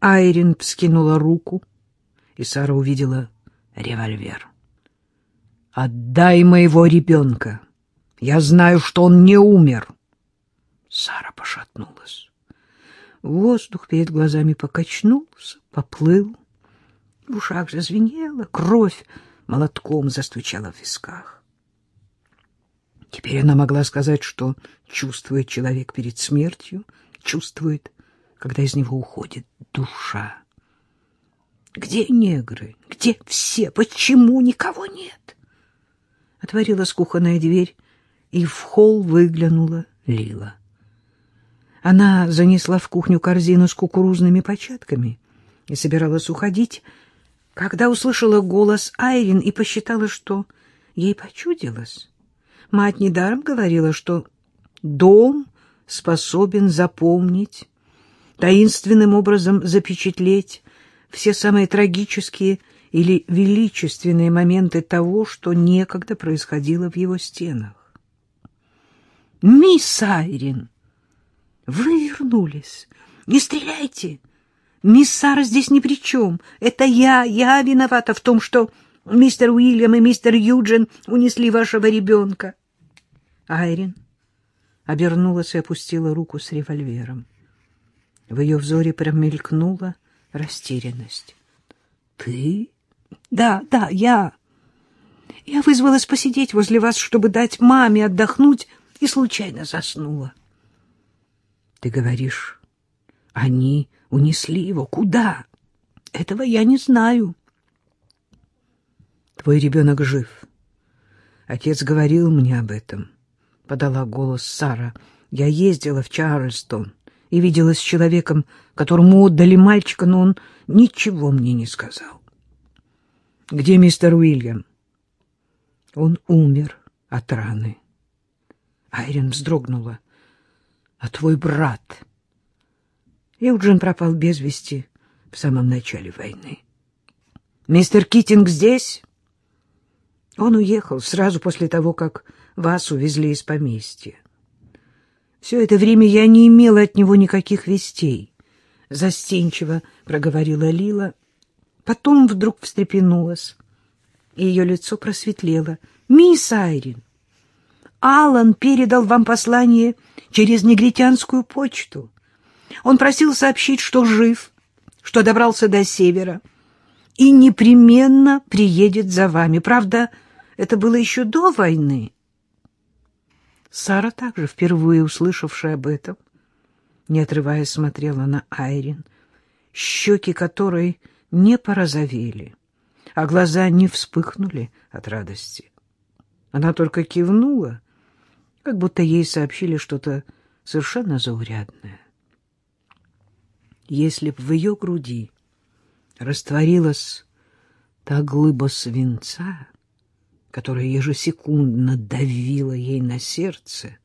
Айрин вскинула руку, и Сара увидела револьвер. «Отдай моего ребенка! Я знаю, что он не умер!» Сара пошатнулась. Воздух перед глазами покачнулся, поплыл. В ушах зазвенело, кровь молотком застучала в висках. Теперь она могла сказать, что чувствует человек перед смертью, чувствует, когда из него уходит душа. Где негры? Где все? Почему никого нет? Отворилась кухонная дверь, и в холл выглянула Лила. Она занесла в кухню корзину с кукурузными початками и собиралась уходить, когда услышала голос Айрин и посчитала, что ей почудилось. Мать недаром говорила, что дом способен запомнить, таинственным образом запечатлеть все самые трагические или величественные моменты того, что некогда происходило в его стенах. «Мисс Айрин, вы вернулись! Не стреляйте! Мисс Сара здесь ни при чем. Это я, я виновата в том, что мистер Уильям и мистер Юджин унесли вашего ребенка». Айрин обернулась и опустила руку с револьвером. В ее взоре промелькнула растерянность. — Ты? — Да, да, я. Я вызвалась посидеть возле вас, чтобы дать маме отдохнуть, и случайно заснула. — Ты говоришь, они унесли его. Куда? Этого я не знаю. — Твой ребенок жив. Отец говорил мне об этом, — подала голос Сара. Я ездила в Чарльстон и виделась с человеком, которому отдали мальчика, но он ничего мне не сказал. — Где мистер Уильям? — Он умер от раны. Айрин вздрогнула. — А твой брат? Юджин пропал без вести в самом начале войны. — Мистер Китинг здесь? Он уехал сразу после того, как вас увезли из поместья. Все это время я не имела от него никаких вестей. Застенчиво проговорила Лила. Потом вдруг встрепенулась, и ее лицо просветлело. «Мисс Айрин, Аллан передал вам послание через негритянскую почту. Он просил сообщить, что жив, что добрался до севера и непременно приедет за вами. Правда, это было еще до войны». Сара также, впервые услышавшая об этом, не отрываясь, смотрела на Айрин, щеки которой не порозовели, а глаза не вспыхнули от радости. Она только кивнула, как будто ей сообщили что-то совершенно заурядное. Если б в ее груди растворилась та глыба свинца, которая ежесекундно давила ей на сердце,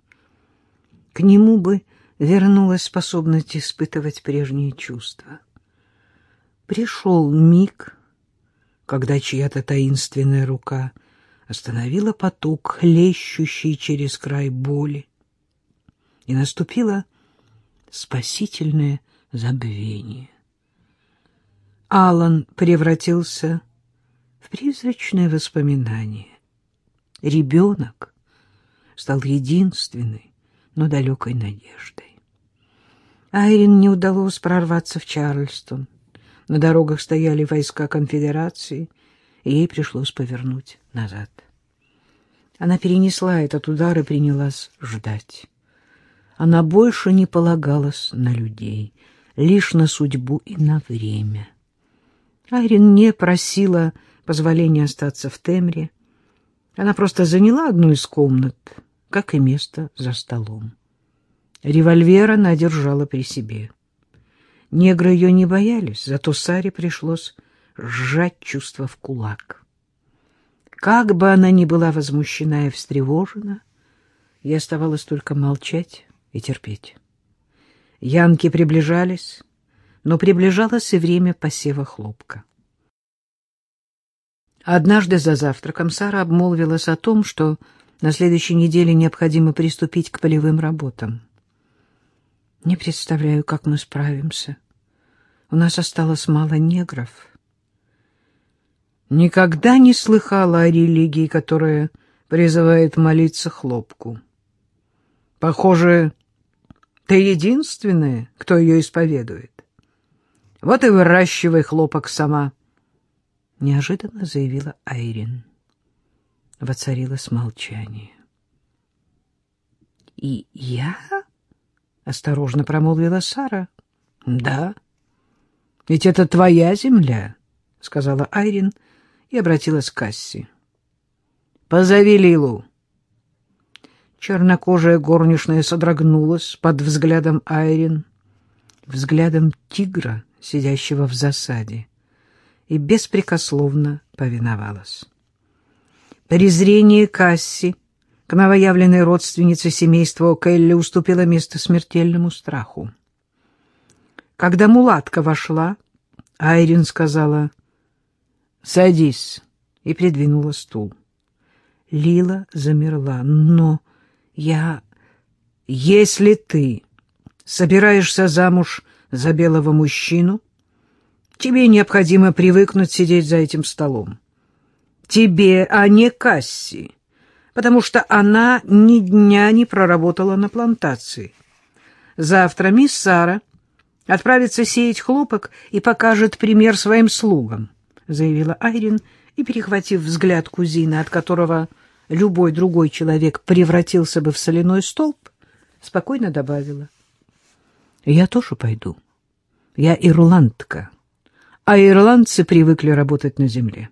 к нему бы вернулась способность испытывать прежние чувства. Пришел миг, когда чья-то таинственная рука остановила поток, хлещущий через край боли, и наступило спасительное забвение. Алан превратился в призрачное воспоминание ребенок стал единственной, но далекой надеждой. Айрин не удалось прорваться в Чарльстон. На дорогах стояли войска конфедерации, и ей пришлось повернуть назад. Она перенесла этот удар и принялась ждать. Она больше не полагалась на людей, лишь на судьбу и на время. Айрин не просила позволения остаться в Темре, она просто заняла одну из комнат, как и место за столом. Револьвер она держала при себе. Негры ее не боялись, зато Саре пришлось сжать чувство в кулак. Как бы она ни была возмущена и встревожена, ей оставалось только молчать и терпеть. Янки приближались, но приближалось и время посева хлопка. Однажды за завтраком Сара обмолвилась о том, что на следующей неделе необходимо приступить к полевым работам. «Не представляю, как мы справимся. У нас осталось мало негров. Никогда не слыхала о религии, которая призывает молиться хлопку. Похоже, ты единственная, кто ее исповедует. Вот и выращивай хлопок сама, — неожиданно заявила Айрин. Воцарилось молчание. — И я? — осторожно промолвила Сара. — Да. Ведь это твоя земля, — сказала Айрин и обратилась к Касси. — Позови Лилу. Чернокожая горничная содрогнулась под взглядом Айрин, взглядом тигра, сидящего в засаде, и беспрекословно повиновалась. Презрение Касси к новоявленной родственнице семейства О'Келли уступило место смертельному страху. Когда мулатка вошла, Айрин сказала «Садись» и придвинула стул. Лила замерла. «Но я... Если ты собираешься замуж за белого мужчину, тебе необходимо привыкнуть сидеть за этим столом. Тебе, а не Касси, потому что она ни дня не проработала на плантации. Завтра мисс Сара отправится сеять хлопок и покажет пример своим слугам, заявила Айрин и, перехватив взгляд кузины, от которого любой другой человек превратился бы в соляной столб, спокойно добавила. — Я тоже пойду. Я ирландка, а ирландцы привыкли работать на земле.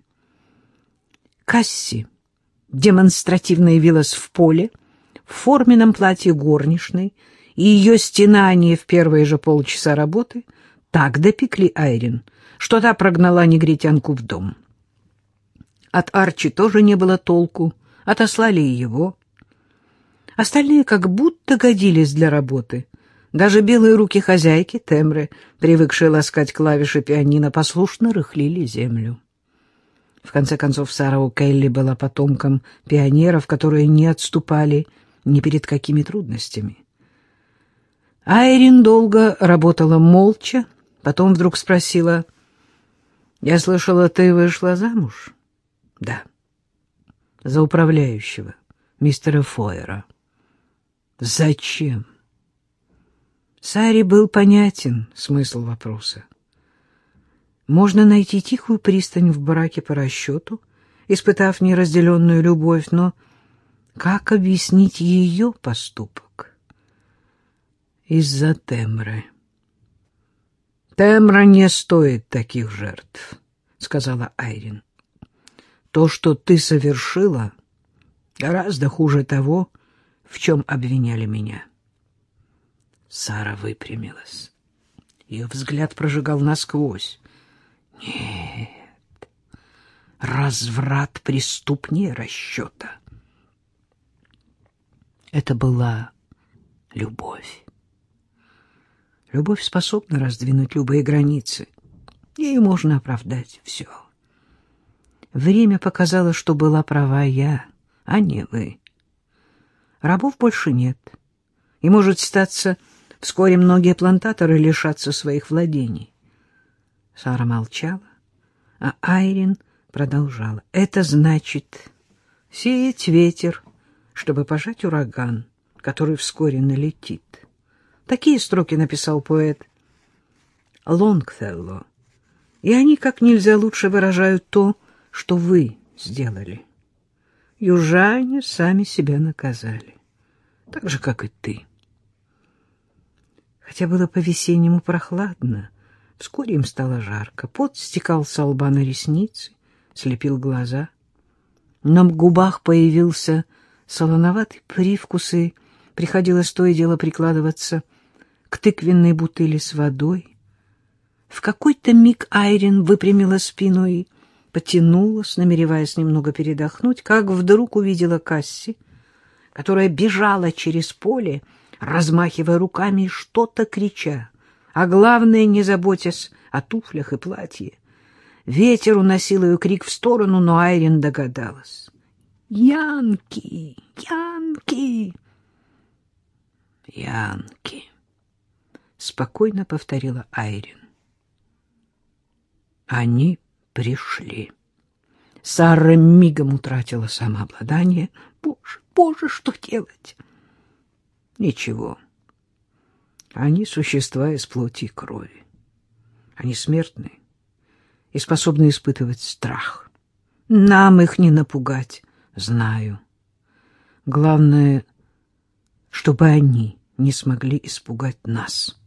Касси демонстративно явилась в поле в форменном платье горничной, и ее стенание в первые же полчаса работы так допекли Айрин, что та прогнала негритянку в дом. От Арчи тоже не было толку, отослали и его. Остальные как будто годились для работы. Даже белые руки хозяйки, темры, привыкшие ласкать клавиши пианино, послушно рыхлили землю. В конце концов, Сара О'Келли была потомком пионеров, которые не отступали ни перед какими трудностями. Айрин долго работала молча, потом вдруг спросила, «Я слышала, ты вышла замуж?» «Да» за управляющего, мистера Фойера. Зачем? Саре был понятен смысл вопроса. Можно найти тихую пристань в браке по расчету, испытав неразделенную любовь, но как объяснить ее поступок? Из-за Темры. Темра не стоит таких жертв, — сказала Айрин. То, что ты совершила, гораздо хуже того, в чем обвиняли меня. Сара выпрямилась. Ее взгляд прожигал насквозь. Нет, разврат преступнее расчета. Это была любовь. Любовь способна раздвинуть любые границы. Ей можно оправдать все. Время показало, что была права я, а не вы. Рабов больше нет. И, может статься, вскоре многие плантаторы лишатся своих владений. Сара молчала, а Айрин продолжала. Это значит сеять ветер, чтобы пожать ураган, который вскоре налетит. Такие строки написал поэт Лонгфелло, и они как нельзя лучше выражают то, что вы сделали. Южане сами себя наказали, так же, как и ты. Хотя было по-весеннему прохладно, вскоре им стало жарко. Пот стекал с лба на ресницы, слепил глаза. На губах появился солоноватый привкус, и приходилось то и дело прикладываться к тыквенной бутыли с водой. В какой-то миг Айрин выпрямила спину и потянулась, намереваясь немного передохнуть, как вдруг увидела Касси, которая бежала через поле, размахивая руками что-то крича, а главное, не заботясь о туфлях и платье. Ветер уносил ее крик в сторону, но Айрин догадалась. «Янки! Янки!» «Янки!» — спокойно повторила Айрин. Они пришли. Сара мигом утратила самообладание. Боже, боже, что делать? Ничего. Они существа из плоти и крови. Они смертны и способны испытывать страх. Нам их не напугать, знаю. Главное, чтобы они не смогли испугать нас.